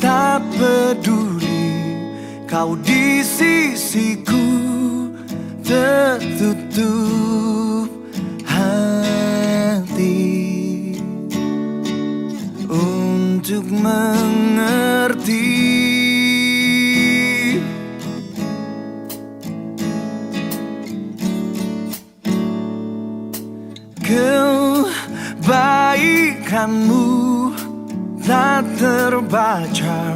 tak peduli. Kau di sisiku tertutup hati. Untuk mengerti. Kebaikanmu tak terbaca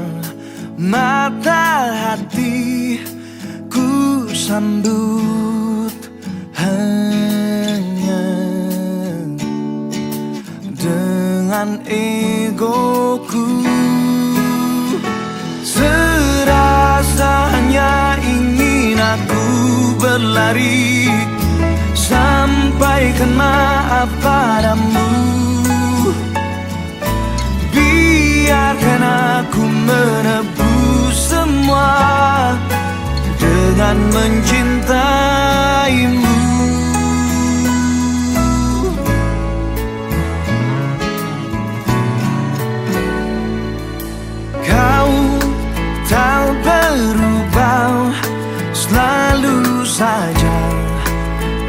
mata hati ku sambut hanya dengan egoku. Serasanya ingin aku berlari sampaikan maaf padamu biarkan aku menebus semua dengan mencintaimu. Kau tak berubah selalu saja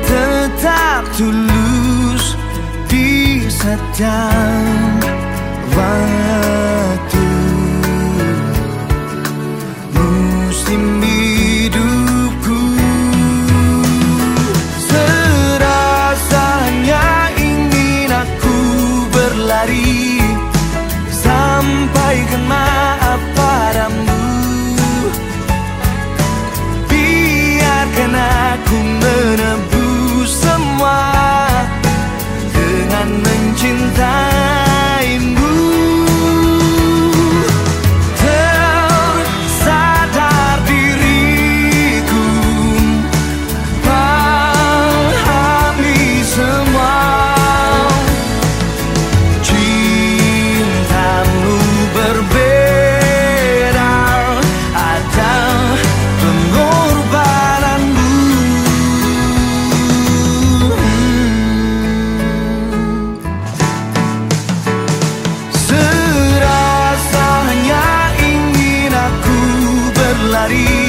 tetap tulus di setiap 晚安。Maria.